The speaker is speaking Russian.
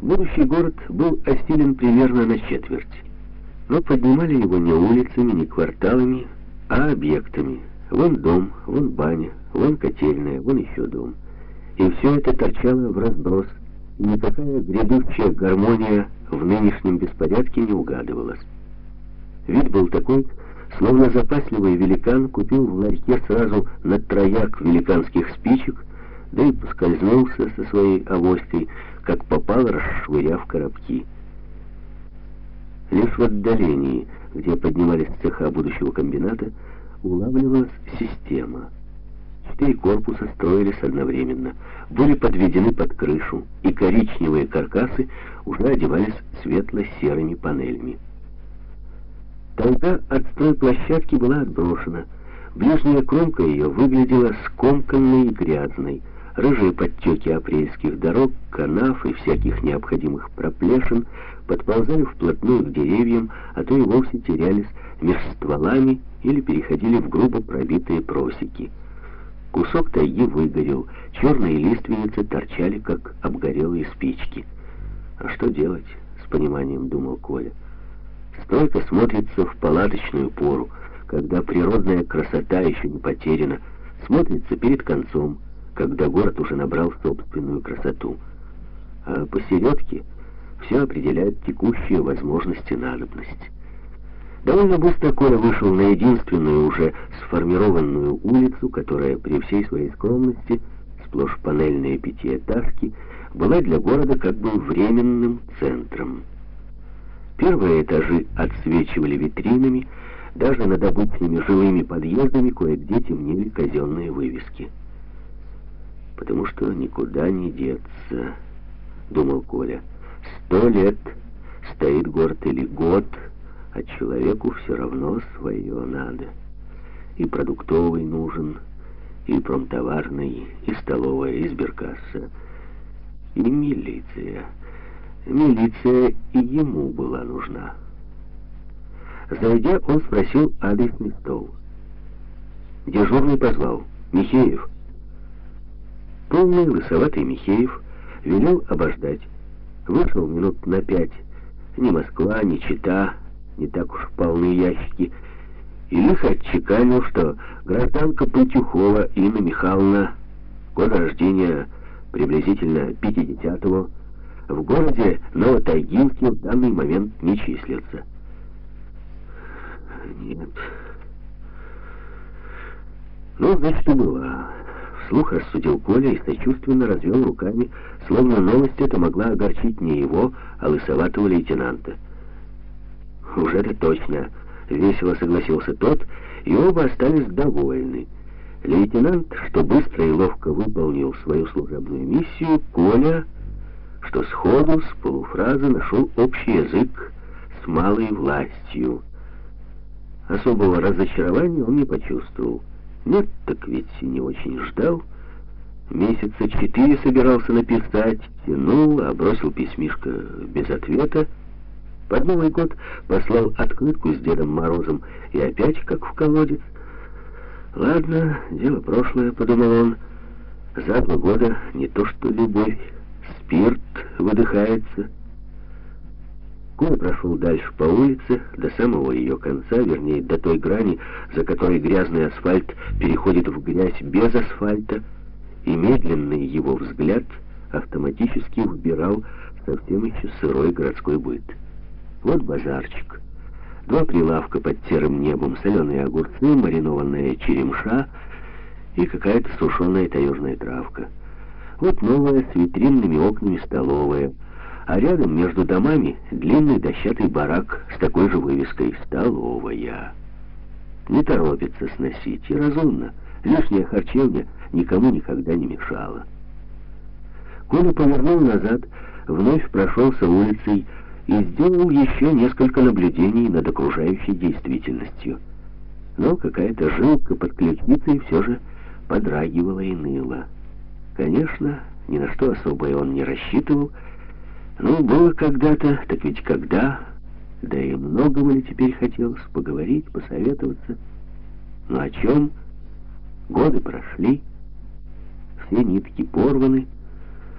Будущий город был осилен примерно на четверть. Но поднимали его не улицами, не кварталами, а объектами. Вон дом, вон баня, вон котельная, вон еще дом. И все это торчало в разброс, никакая грядущая гармония в нынешнем беспорядке не угадывалась. Вид был такой, словно запасливый великан купил в ларьке сразу на трояк великанских спичек, да и поскользнулся со своей авоськой, как попал, расшвыряв коробки. Лишь в отдалении, где поднимались цеха будущего комбината, улавливалась система. Четыре корпуса строились одновременно, были подведены под крышу, и коричневые каркасы уже одевались светло-серыми панелями. Тайга от стройплощадки была отброшена. Ближняя кромка ее выглядела скомканной и грязной. Рыжие подтеки апрельских дорог, канав и всяких необходимых проплешин подползали вплотную к деревьям, а то и вовсе терялись меж стволами или переходили в грубо пробитые просеки. Кусок тайги выгорел, черные лиственницы торчали, как обгорелые спички. «А что делать?» — с пониманием думал Коля. Стойко смотрится в палаточную пору, когда природная красота еще не потеряна, смотрится перед концом, когда город уже набрал собственную красоту. А посередке все определяет текущие возможности надобность. Довольно быстро Коля вышел на единственную уже сформированную улицу, которая при всей своей скромности, сплошь панельные пятиэтажки, была для города как бы временным центром. Первые этажи отсвечивали витринами, даже над обычными жилыми подъездами кое-где темнели казенные вывески. «Потому что никуда не деться», — думал Коля. «Сто лет стоит город или год, а человеку все равно свое надо. И продуктовый нужен, и промтоварный, и столовая, и сберкасса, и милиция». Милиция и ему была нужна. Зайдя, он спросил адресный стол. Дежурный позвал. «Михеев». Полный лысоватый Михеев велел обождать. Вышел минут на пять. Ни Москва, ни Чита, не так уж полные ящики. И лихо отчеканил, что гражданка Путюхова Инна Михайловна, год рождения приблизительно 50-го, в городе Новотайгинске в данный момент не числится. Нет. Ну, значит, и была. Вслух рассудил Коля и сочувственно развел руками, словно новость эта могла огорчить не его, а лысоватого лейтенанта. «Уж это точно!» — весело согласился тот, и оба остались довольны. Лейтенант, что быстро и ловко выполнил свою служебную миссию, Коля что сходу с полуфразы нашел общий язык с малой властью. Особого разочарования он не почувствовал. Нет, так ведь не очень ждал. Месяца четыре собирался написать, тянул, а бросил письмишко без ответа. Под Новый год послал открытку с Дедом Морозом и опять как в колодец. «Ладно, дело прошлое», — подумал он. «За два года не то что любовь, спирт выдыхается. Коля прошел дальше по улице, до самого ее конца, вернее, до той грани, за которой грязный асфальт переходит в грязь без асфальта, и медленный его взгляд автоматически вбирал совсем еще сырой городской быт. Вот базарчик. Два прилавка под серым небом, соленые огурцы, маринованная черемша и какая-то сушеная таежная травка. Вот новая с витринными окнами столовая, а рядом между домами длинный дощатый барак с такой же вывеской «Столовая». Не торопится сносить, и разумно. Лишняя харчевня никому никогда не мешала. Коля повернул назад, вновь прошелся улицей и сделал еще несколько наблюдений над окружающей действительностью. Но какая-то жилка под ключицей все же подрагивала и ныла. Конечно, ни на что особое он не рассчитывал. Ну, было когда-то, так ведь когда? Да и многого ли теперь хотелось поговорить, посоветоваться? Ну, о чем? Годы прошли, все нитки порваны,